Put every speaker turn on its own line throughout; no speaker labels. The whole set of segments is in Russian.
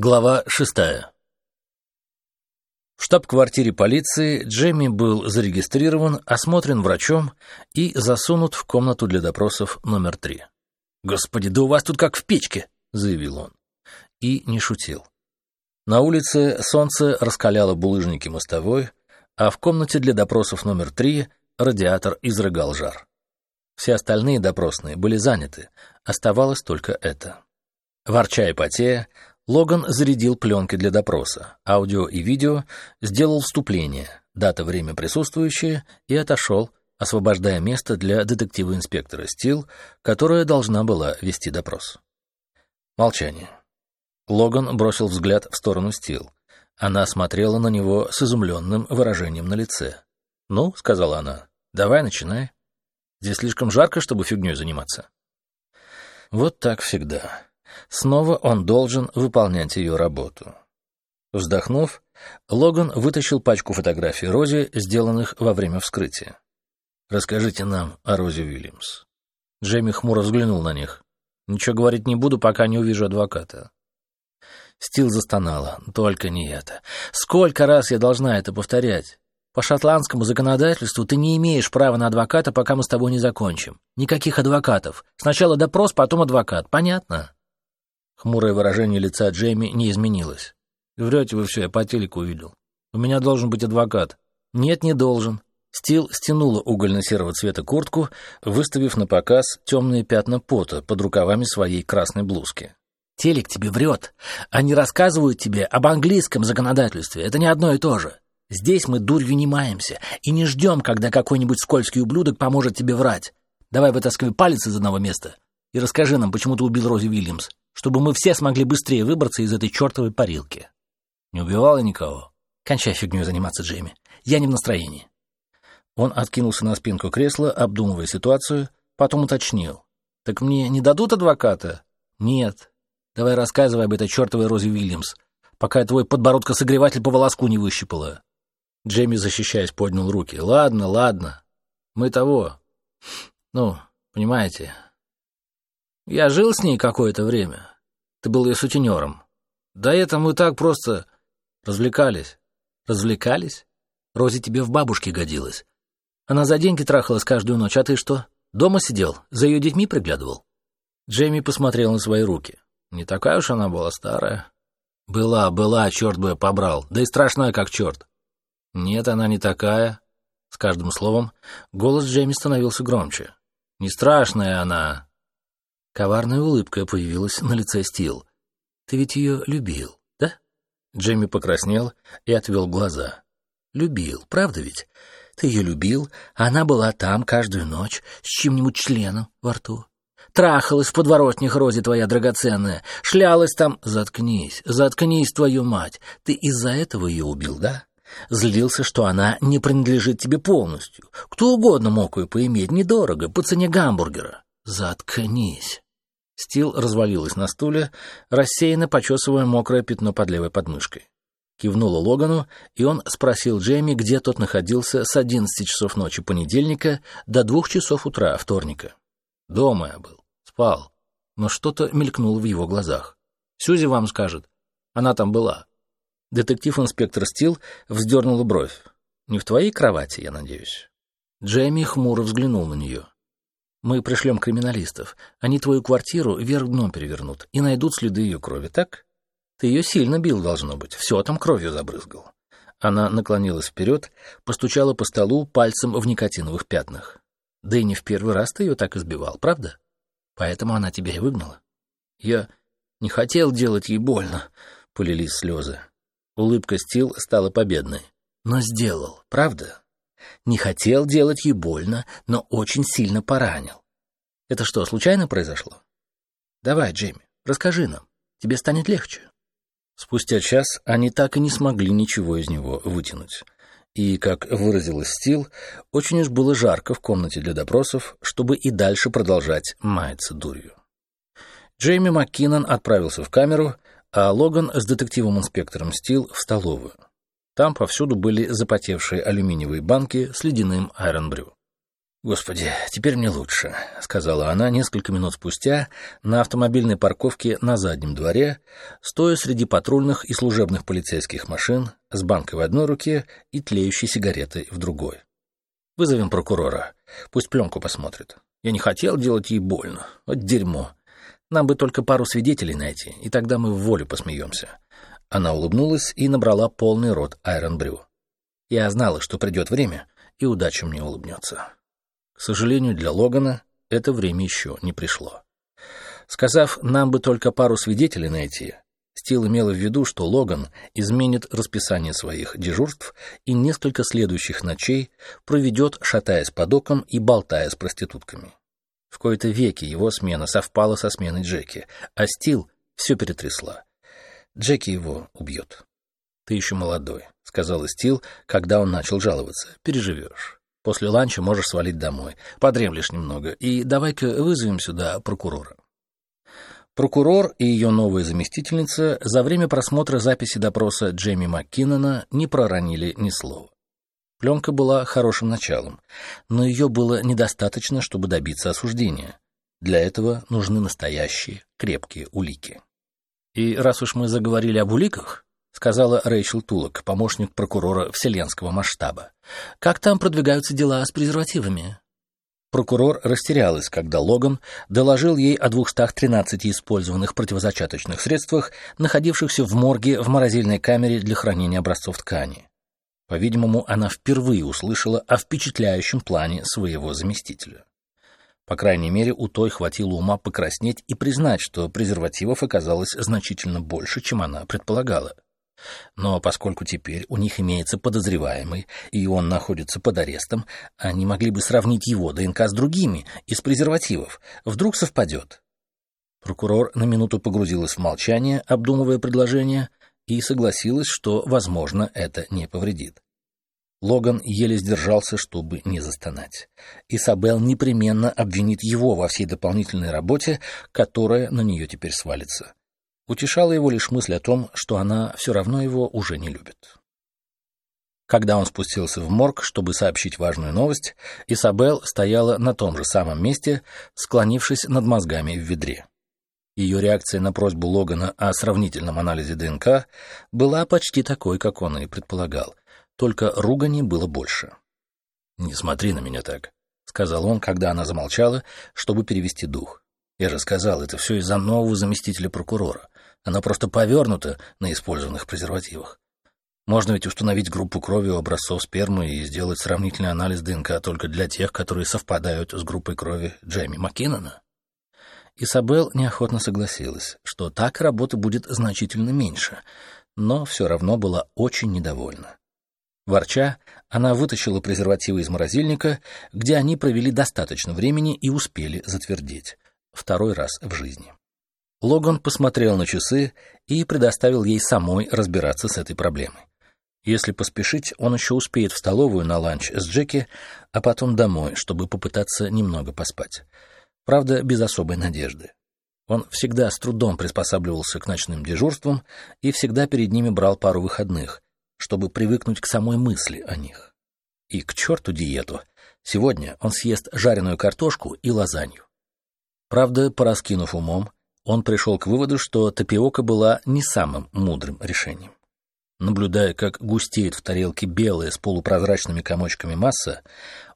Глава шестая. В штаб-квартире полиции Джемми был зарегистрирован, осмотрен врачом и засунут в комнату для допросов номер три. «Господи, да у вас тут как в печке!» — заявил он. И не шутил. На улице солнце раскаляло булыжники мостовой, а в комнате для допросов номер три радиатор изрыгал жар. Все остальные допросные были заняты, оставалось только это. Ворча и потея, Логан зарядил пленки для допроса, аудио и видео, сделал вступление, дата, время присутствующие, и отошел, освобождая место для детектива-инспектора Стил, которая должна была вести допрос. Молчание. Логан бросил взгляд в сторону Стил. Она смотрела на него с изумленным выражением на лице. «Ну», — сказала она, — «давай начинай. Здесь слишком жарко, чтобы фигней заниматься». Вот так всегда. Снова он должен выполнять ее работу. Вздохнув, Логан вытащил пачку фотографий Рози, сделанных во время вскрытия. «Расскажите нам о Розе Уильямс». Джейми хмуро взглянул на них. «Ничего говорить не буду, пока не увижу адвоката». Стил застонала. «Только не это. Сколько раз я должна это повторять? По шотландскому законодательству ты не имеешь права на адвоката, пока мы с тобой не закончим. Никаких адвокатов. Сначала допрос, потом адвокат. Понятно?» Хмурое выражение лица Джейми не изменилось. «Врете вы все, я по телеку увидел. У меня должен быть адвокат». «Нет, не должен». Стил стянула угольно-серого цвета куртку, выставив на показ темные пятна пота под рукавами своей красной блузки. «Телек тебе врет. Они рассказывают тебе об английском законодательстве. Это не одно и то же. Здесь мы дурью не маемся и не ждем, когда какой-нибудь скользкий ублюдок поможет тебе врать. Давай вытаскивай палец из одного места и расскажи нам, почему ты убил Рози Уильямс чтобы мы все смогли быстрее выбраться из этой чертовой парилки. Не убивала никого? Кончай фигню заниматься, Джейми. Я не в настроении. Он откинулся на спинку кресла, обдумывая ситуацию, потом уточнил. «Так мне не дадут адвоката?» «Нет. Давай рассказывай об этой чертовой Розе Уильямс, пока твой подбородкосогреватель по волоску не выщипало». Джейми, защищаясь, поднял руки. «Ладно, ладно. Мы того. Ну, понимаете, я жил с ней какое-то время. Ты был ее сутенером. До этого мы так просто развлекались. Развлекались? Рози тебе в бабушке годилась. Она за деньги трахалась каждую ночь, а ты что? Дома сидел, за ее детьми приглядывал? Джейми посмотрел на свои руки. Не такая уж она была старая. Была, была, черт бы я побрал. Да и страшная, как черт. Нет, она не такая. С каждым словом голос Джейми становился громче. Не страшная она, Коварная улыбка появилась на лице Стил. «Ты ведь ее любил, да?» Джейми покраснел и отвел глаза. «Любил, правда ведь? Ты ее любил, а она была там каждую ночь с чем-нибудь членом во рту. Трахалась в подворотнях Рози твоя драгоценная, шлялась там... Заткнись, заткнись, твою мать! Ты из-за этого ее убил, да?» Злился, что она не принадлежит тебе полностью. Кто угодно мог ее поиметь недорого, по цене гамбургера. Заткнись. Стил развалилась на стуле, рассеянно почесывая мокрое пятно под левой подмышкой. Кивнула Логану, и он спросил Джейми, где тот находился с 11 часов ночи понедельника до двух часов утра вторника. Дома я был, спал, но что-то мелькнуло в его глазах. Сюзи вам скажет, она там была. Детектив-инспектор Стил вздернула бровь. «Не в твоей кровати, я надеюсь?» Джейми хмуро взглянул на нее. Мы пришлем криминалистов. Они твою квартиру вверх дном перевернут и найдут следы ее крови, так? Ты ее сильно бил, должно быть. Все там кровью забрызгал. Она наклонилась вперед, постучала по столу пальцем в никотиновых пятнах. Да и не в первый раз ты ее так избивал, правда? Поэтому она тебя и выгнала. Я не хотел делать ей больно, — полились слезы. Улыбка Стил стала победной. Но сделал, правда? Не хотел делать ей больно, но очень сильно поранил. Это что, случайно произошло? Давай, Джейми, расскажи нам. Тебе станет легче. Спустя час они так и не смогли ничего из него вытянуть. И, как выразилась Стил, очень уж было жарко в комнате для допросов, чтобы и дальше продолжать маяться дурью. Джейми МакКиннон отправился в камеру, а Логан с детективом-инспектором Стил в столовую. Там повсюду были запотевшие алюминиевые банки с ледяным айронбрю. «Господи, теперь мне лучше», — сказала она несколько минут спустя на автомобильной парковке на заднем дворе, стоя среди патрульных и служебных полицейских машин с банкой в одной руке и тлеющей сигаретой в другой. «Вызовем прокурора. Пусть пленку посмотрит. Я не хотел делать ей больно. Вот дерьмо. Нам бы только пару свидетелей найти, и тогда мы в волю посмеемся». Она улыбнулась и набрала полный рот Айрон Брю. Я знала, что придет время, и удача мне улыбнется. К сожалению, для Логана это время еще не пришло. Сказав, нам бы только пару свидетелей найти, Стил имела в виду, что Логан изменит расписание своих дежурств и несколько следующих ночей проведет, шатаясь по докам и болтая с проститутками. В кои-то веки его смена совпала со сменой Джеки, а Стил все перетрясла. Джеки его убьет. «Ты еще молодой», — сказал Стил, когда он начал жаловаться. «Переживешь». После ланча можешь свалить домой. Подремлешь немного. И давай-ка вызовем сюда прокурора. Прокурор и ее новая заместительница за время просмотра записи допроса Джейми МакКиннона не проронили ни слова. Пленка была хорошим началом, но ее было недостаточно, чтобы добиться осуждения. Для этого нужны настоящие, крепкие улики. И раз уж мы заговорили об уликах, сказала Рэйчел Тулок, помощник прокурора вселенского масштаба. «Как там продвигаются дела с презервативами?» Прокурор растерялась, когда Логан доложил ей о 213 использованных противозачаточных средствах, находившихся в морге в морозильной камере для хранения образцов ткани. По-видимому, она впервые услышала о впечатляющем плане своего заместителя. По крайней мере, у той хватило ума покраснеть и признать, что презервативов оказалось значительно больше, чем она предполагала. Но поскольку теперь у них имеется подозреваемый, и он находится под арестом, они могли бы сравнить его ДНК с другими, из презервативов. Вдруг совпадет. Прокурор на минуту погрузилась в молчание, обдумывая предложение, и согласилась, что, возможно, это не повредит. Логан еле сдержался, чтобы не застонать. Исабел непременно обвинит его во всей дополнительной работе, которая на нее теперь свалится. Утешала его лишь мысль о том, что она все равно его уже не любит. Когда он спустился в морг, чтобы сообщить важную новость, Исабел стояла на том же самом месте, склонившись над мозгами в ведре. Ее реакция на просьбу Логана о сравнительном анализе ДНК была почти такой, как он и предполагал, только ругани было больше. «Не смотри на меня так», — сказал он, когда она замолчала, чтобы перевести дух. «Я же сказал, это все из-за нового заместителя прокурора. Она просто повернута на использованных презервативах. Можно ведь установить группу крови у образцов спермы и сделать сравнительный анализ ДНК только для тех, которые совпадают с группой крови Джейми Маккинона. Исабел неохотно согласилась, что так работы будет значительно меньше, но все равно была очень недовольна. Ворча, она вытащила презервативы из морозильника, где они провели достаточно времени и успели затвердеть. Второй раз в жизни. Логан посмотрел на часы и предоставил ей самой разбираться с этой проблемой. Если поспешить, он еще успеет в столовую на ланч с Джеки, а потом домой, чтобы попытаться немного поспать. Правда, без особой надежды. Он всегда с трудом приспосабливался к ночным дежурствам и всегда перед ними брал пару выходных, чтобы привыкнуть к самой мысли о них. И к черту диету. Сегодня он съест жареную картошку и лазанью. Правда, пораскинув умом, он пришел к выводу, что тапиока была не самым мудрым решением. Наблюдая, как густеет в тарелке белая с полупрозрачными комочками масса,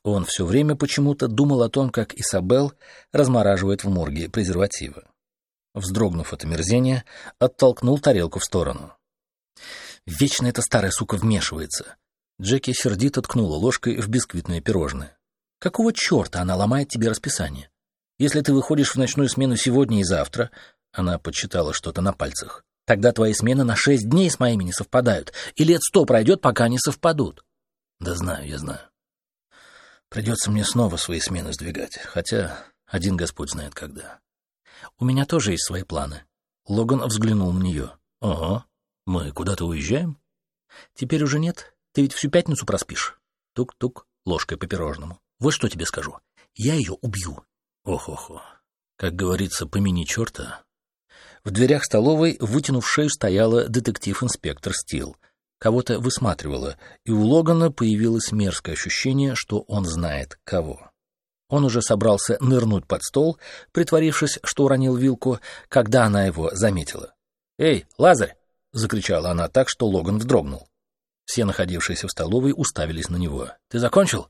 он все время почему-то думал о том, как Исабел размораживает в морге презервативы. Вздрогнув от омерзения, оттолкнул тарелку в сторону. «Вечно эта старая сука вмешивается!» Джеки сердито ткнула ложкой в бисквитное пирожное. «Какого черта она ломает тебе расписание? Если ты выходишь в ночную смену сегодня и завтра, она подсчитала что-то на пальцах, тогда твои смены на шесть дней с моими не совпадают, и лет сто пройдет, пока они совпадут. Да знаю, я знаю. Придется мне снова свои смены сдвигать, хотя один Господь знает когда. У меня тоже есть свои планы. Логан взглянул на нее. Ого, мы куда-то уезжаем? Теперь уже нет. Ты ведь всю пятницу проспишь. Тук-тук, ложкой по пирожному. Вот что тебе скажу. Я ее убью. Ох-охо. Как говорится, помяни черта. В дверях столовой, вытянув шею, стояла детектив-инспектор Стил. Кого-то высматривала, и у Логана появилось мерзкое ощущение, что он знает кого. Он уже собрался нырнуть под стол, притворившись, что уронил вилку, когда она его заметила. «Эй, Лазарь!» — закричала она так, что Логан вздрогнул. Все находившиеся в столовой уставились на него. «Ты закончил?»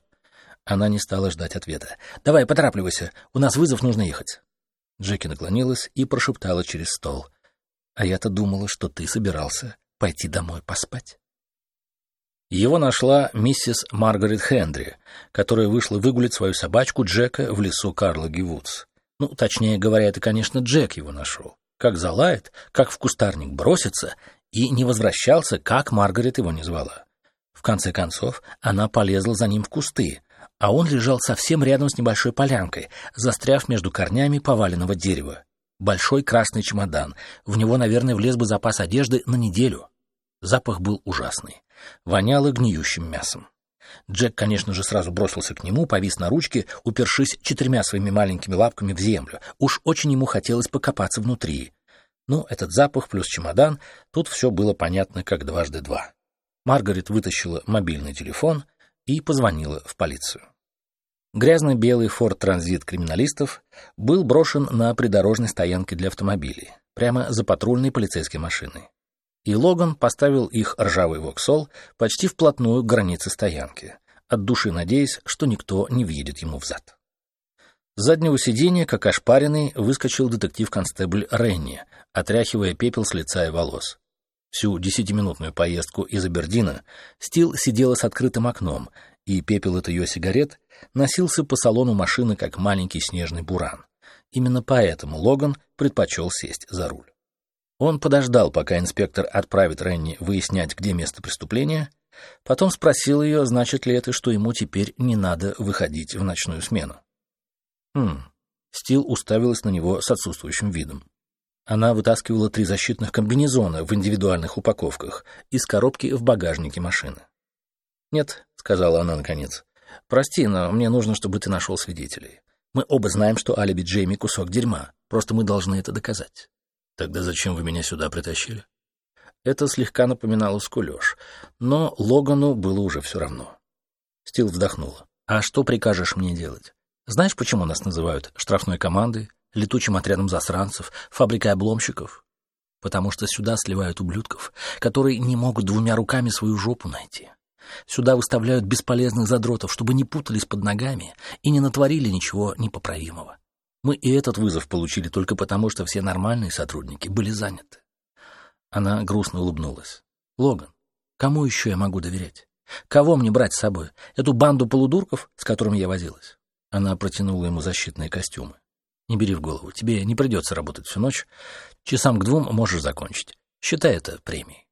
Она не стала ждать ответа. «Давай, поторапливайся, у нас вызов, нужно ехать». Джеки наклонилась и прошептала через стол. «А я-то думала, что ты собирался пойти домой поспать». Его нашла миссис Маргарет Хендри, которая вышла выгулить свою собачку Джека в лесу Карлаги Вудс. Ну, точнее говоря, это, конечно, Джек его нашел. Как залает, как в кустарник бросится, и не возвращался, как Маргарет его не звала. В конце концов, она полезла за ним в кусты, а он лежал совсем рядом с небольшой полянкой, застряв между корнями поваленного дерева. Большой красный чемодан, в него, наверное, влез бы запас одежды на неделю. Запах был ужасный. Воняло гниющим мясом. Джек, конечно же, сразу бросился к нему, повис на ручке, упершись четырьмя своими маленькими лапками в землю. Уж очень ему хотелось покопаться внутри. Ну, этот запах плюс чемодан, тут все было понятно, как дважды два. Маргарет вытащила мобильный телефон и позвонила в полицию. Грязно-белый Ford Transit криминалистов был брошен на придорожной стоянке для автомобилей, прямо за патрульной полицейской машиной и Логан поставил их ржавый воксол почти вплотную к границе стоянки, от души надеясь, что никто не въедет ему в зад. С заднего сиденья, как ошпаренный, выскочил детектив-констебль Ренни, отряхивая пепел с лица и волос. Всю десятиминутную поездку из Абердина Стил сидела с открытым окном, и пепел от ее сигарет носился по салону машины, как маленький снежный буран. Именно поэтому Логан предпочел сесть за руль. Он подождал, пока инспектор отправит Ренни выяснять, где место преступления, потом спросил ее, значит ли это, что ему теперь не надо выходить в ночную смену. Хм. Стил уставилась на него с отсутствующим видом. Она вытаскивала три защитных комбинезона в индивидуальных упаковках из коробки в багажнике машины. «Нет», — сказала она наконец, — «прости, но мне нужно, чтобы ты нашел свидетелей. Мы оба знаем, что алиби Джейми — кусок дерьма, просто мы должны это доказать». Тогда зачем вы меня сюда притащили? Это слегка напоминало скулёж, но Логану было уже все равно. Стил вздохнула. «А что прикажешь мне делать? Знаешь, почему нас называют штрафной командой, летучим отрядом засранцев, фабрикой обломщиков? Потому что сюда сливают ублюдков, которые не могут двумя руками свою жопу найти. Сюда выставляют бесполезных задротов, чтобы не путались под ногами и не натворили ничего непоправимого. Мы и этот вызов получили только потому, что все нормальные сотрудники были заняты. Она грустно улыбнулась. Логан, кому еще я могу доверять? Кого мне брать с собой? Эту банду полудурков, с которыми я возилась? Она протянула ему защитные костюмы. Не бери в голову, тебе не придется работать всю ночь. Часам к двум можешь закончить. Считай это премией.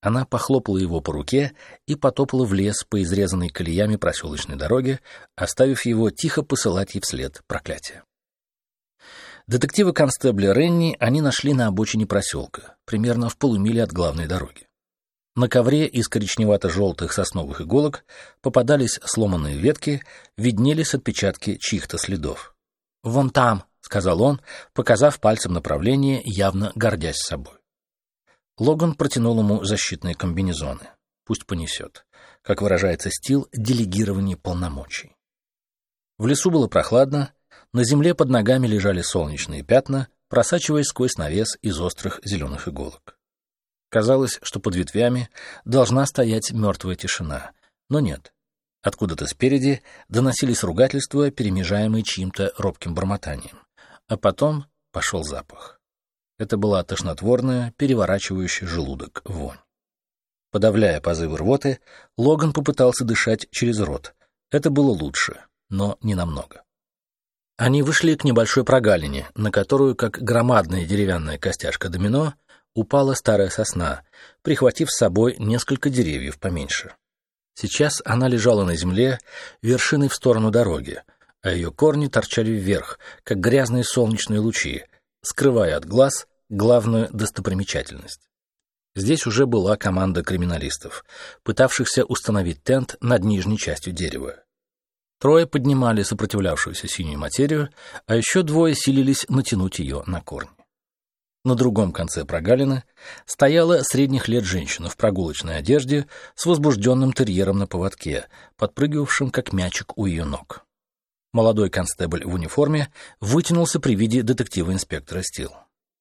Она похлопала его по руке и потопала в лес по изрезанной колеями проселочной дороге, оставив его тихо посылать ей вслед проклятие. Детективы-констебля Ренни они нашли на обочине проселка, примерно в полумиле от главной дороги. На ковре из коричневато-желтых сосновых иголок попадались сломанные ветки, виднелись отпечатки чьих-то следов. «Вон там», — сказал он, показав пальцем направление, явно гордясь собой. Логан протянул ему защитные комбинезоны. Пусть понесет. Как выражается стил, делегирование полномочий. В лесу было прохладно, на земле под ногами лежали солнечные пятна, просачиваясь сквозь навес из острых зеленых иголок. Казалось, что под ветвями должна стоять мертвая тишина, но нет. Откуда-то спереди доносились ругательства, перемежаемые чьим-то робким бормотанием. А потом пошел запах. Это была тошнотворная, переворачивающая желудок вонь. Подавляя позывы рвоты, Логан попытался дышать через рот. Это было лучше, но не намного. Они вышли к небольшой прогалине, на которую, как громадная деревянная костяшка домино, упала старая сосна, прихватив с собой несколько деревьев поменьше. Сейчас она лежала на земле, вершиной в сторону дороги, а ее корни торчали вверх, как грязные солнечные лучи, скрывая от глаз главную достопримечательность. Здесь уже была команда криминалистов, пытавшихся установить тент над нижней частью дерева. Трое поднимали сопротивлявшуюся синюю материю, а еще двое силились натянуть ее на корни. На другом конце прогалины стояла средних лет женщина в прогулочной одежде с возбужденным терьером на поводке, подпрыгивавшим как мячик у ее ног. Молодой констебль в униформе вытянулся при виде детектива-инспектора Стил.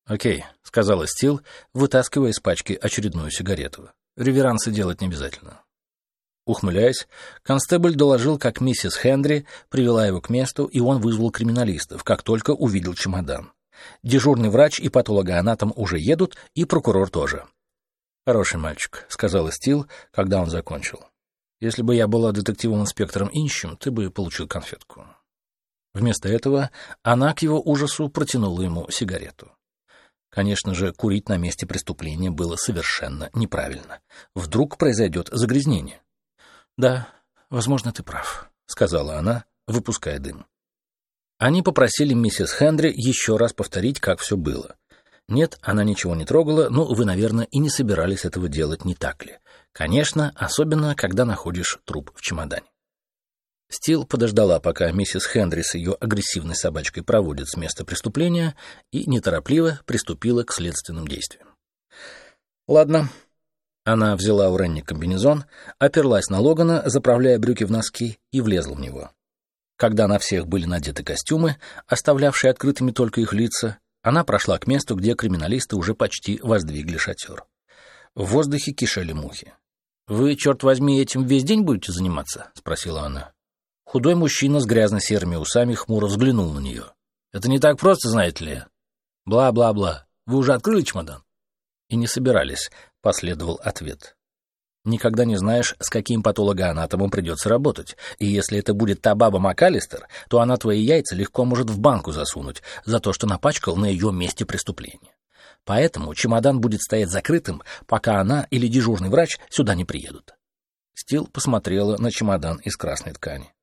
«Окей», — сказала Стил, вытаскивая из пачки очередную сигарету. «Реверансы делать не обязательно». Ухмыляясь, констебль доложил, как миссис Хендри привела его к месту, и он вызвал криминалистов, как только увидел чемодан. Дежурный врач и патологоанатом уже едут, и прокурор тоже. «Хороший мальчик», — сказал Стил, когда он закончил. «Если бы я была детективом-инспектором Инчем, ты бы получил конфетку». Вместо этого она к его ужасу протянула ему сигарету. Конечно же, курить на месте преступления было совершенно неправильно. Вдруг произойдет загрязнение. «Да, возможно, ты прав», — сказала она, выпуская дым. Они попросили миссис Хендри еще раз повторить, как все было. Нет, она ничего не трогала, но вы, наверное, и не собирались этого делать, не так ли? Конечно, особенно, когда находишь труп в чемодане. Стил подождала, пока миссис Хендри с ее агрессивной собачкой проводит с места преступления, и неторопливо приступила к следственным действиям. «Ладно». Она взяла у Ренни комбинезон, оперлась на Логана, заправляя брюки в носки, и влезла в него. Когда на всех были надеты костюмы, оставлявшие открытыми только их лица, она прошла к месту, где криминалисты уже почти воздвигли шатер. В воздухе кишели мухи. «Вы, черт возьми, этим весь день будете заниматься?» — спросила она. Худой мужчина с грязно-серыми усами хмуро взглянул на нее. «Это не так просто, знаете ли?» «Бла-бла-бла. Вы уже открыли чемодан?» «И не собирались», — последовал ответ. «Никогда не знаешь, с каким патологоанатомом придется работать, и если это будет та баба МакАлистер, то она твои яйца легко может в банку засунуть за то, что напачкал на ее месте преступления. Поэтому чемодан будет стоять закрытым, пока она или дежурный врач сюда не приедут». Стил посмотрела на чемодан из красной ткани.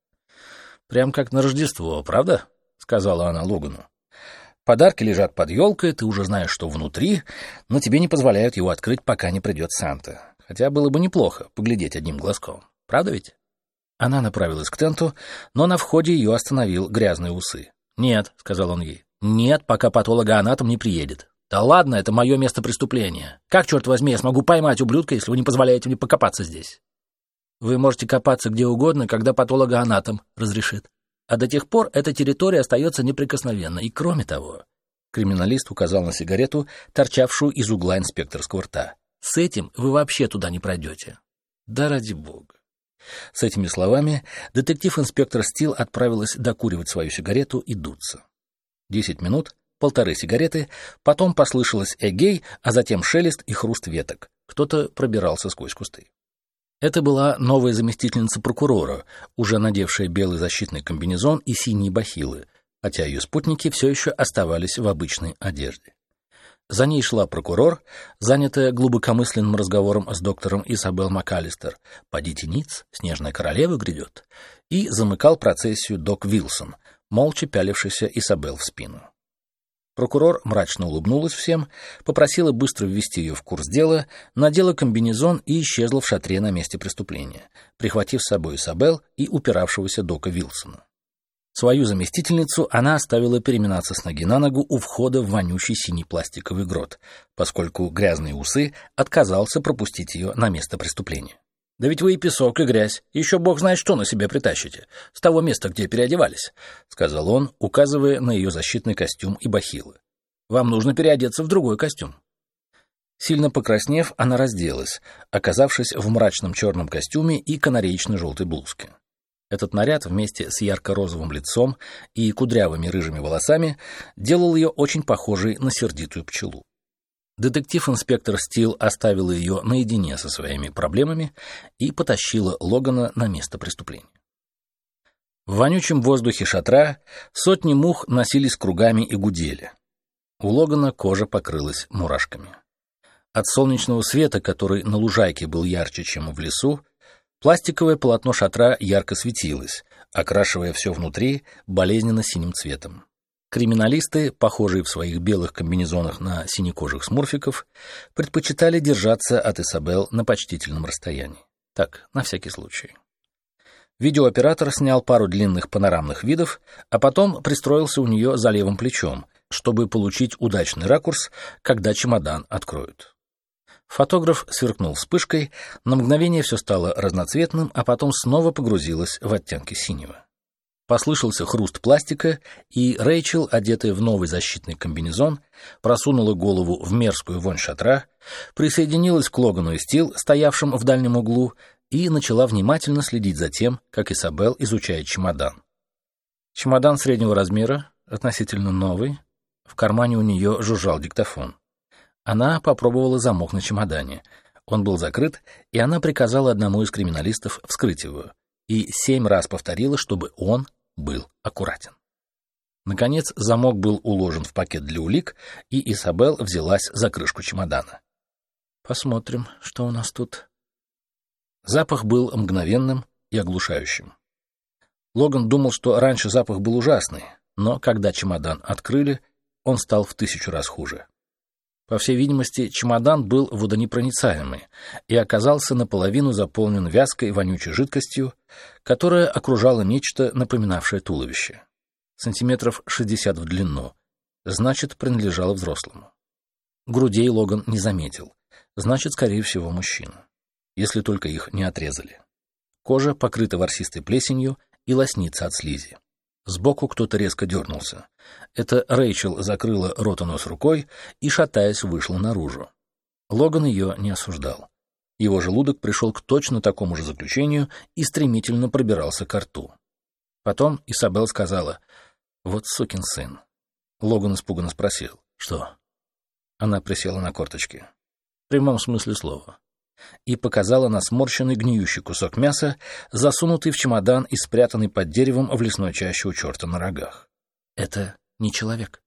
Прям как на Рождество, правда? сказала она Логану. Подарки лежат под елкой, ты уже знаешь, что внутри, но тебе не позволяют его открыть, пока не придет Санта. Хотя было бы неплохо поглядеть одним глазком. Правда ведь? Она направилась к тенту, но на входе ее остановил грязные усы. «Нет», — сказал он ей, — «нет, пока патологоанатом не приедет». «Да ладно, это мое место преступления. Как, черт возьми, я смогу поймать ублюдка, если вы не позволяете мне покопаться здесь?» Вы можете копаться где угодно, когда патологоанатом разрешит. А до тех пор эта территория остается неприкосновенной. И кроме того, криминалист указал на сигарету, торчавшую из угла инспекторского рта. С этим вы вообще туда не пройдете. Да ради бога. С этими словами детектив-инспектор Стил отправилась докуривать свою сигарету и дуться. Десять минут, полторы сигареты, потом послышалось эгей, а затем шелест и хруст веток. Кто-то пробирался сквозь кусты. Это была новая заместительница прокурора, уже надевшая белый защитный комбинезон и синие бахилы, хотя ее спутники все еще оставались в обычной одежде. За ней шла прокурор, занятая глубокомысленным разговором с доктором Изабел МакАлистер «Подите ниц, снежная королева грядет», и замыкал процессию док Вилсон, молча пялившийся Изабел в спину. Прокурор мрачно улыбнулась всем, попросила быстро ввести ее в курс дела, надела комбинезон и исчезла в шатре на месте преступления, прихватив с собой Исабел и упиравшегося Дока Вилсона. Свою заместительницу она оставила переминаться с ноги на ногу у входа в вонючий синий пластиковый грот, поскольку грязные усы отказался пропустить ее на место преступления. Да ведь вы и песок, и грязь, еще бог знает что на себе притащите, с того места, где переодевались, — сказал он, указывая на ее защитный костюм и бахилы. Вам нужно переодеться в другой костюм. Сильно покраснев, она разделась, оказавшись в мрачном черном костюме и канареечно-желтой блузке. Этот наряд вместе с ярко-розовым лицом и кудрявыми рыжими волосами делал ее очень похожей на сердитую пчелу. Детектив-инспектор Стил оставила ее наедине со своими проблемами и потащила Логана на место преступления. В вонючем воздухе шатра сотни мух носились кругами и гудели. У Логана кожа покрылась мурашками. От солнечного света, который на лужайке был ярче, чем в лесу, пластиковое полотно шатра ярко светилось, окрашивая все внутри болезненно синим цветом. Криминалисты, похожие в своих белых комбинезонах на синекожих смурфиков, предпочитали держаться от Исабел на почтительном расстоянии. Так, на всякий случай. Видеооператор снял пару длинных панорамных видов, а потом пристроился у нее за левым плечом, чтобы получить удачный ракурс, когда чемодан откроют. Фотограф сверкнул вспышкой, на мгновение все стало разноцветным, а потом снова погрузилось в оттенки синего. Послышался хруст пластика, и Рэйчел, одетая в новый защитный комбинезон, просунула голову в мерзкую вонь шатра, присоединилась к Логану и Стил, стоявшим в дальнем углу, и начала внимательно следить за тем, как Изабел изучает чемодан. Чемодан среднего размера, относительно новый, в кармане у нее жужжал диктофон. Она попробовала замок на чемодане. Он был закрыт, и она приказала одному из криминалистов вскрыть его, и семь раз повторила, чтобы он был аккуратен. Наконец, замок был уложен в пакет для улик, и Исабел взялась за крышку чемодана. «Посмотрим, что у нас тут». Запах был мгновенным и оглушающим. Логан думал, что раньше запах был ужасный, но когда чемодан открыли, он стал в тысячу раз хуже. По всей видимости, чемодан был водонепроницаемый и оказался наполовину заполнен вязкой вонючей жидкостью, которая окружала нечто, напоминавшее туловище. Сантиметров 60 в длину. Значит, принадлежало взрослому. Грудей Логан не заметил. Значит, скорее всего, мужчина. Если только их не отрезали. Кожа покрыта ворсистой плесенью и лоснится от слизи. Сбоку кто-то резко дернулся. Это Рэйчел закрыла рот и нос рукой и, шатаясь, вышла наружу. Логан ее не осуждал. Его желудок пришел к точно такому же заключению и стремительно пробирался к рту. Потом Исабел сказала, «Вот сукин сын». Логан испуганно спросил, «Что?» Она присела на корточки. В прямом смысле слова и показала на сморщенный гниющий кусок мяса, засунутый в чемодан и спрятанный под деревом в лесной чаще у черта на рогах. Это не человек.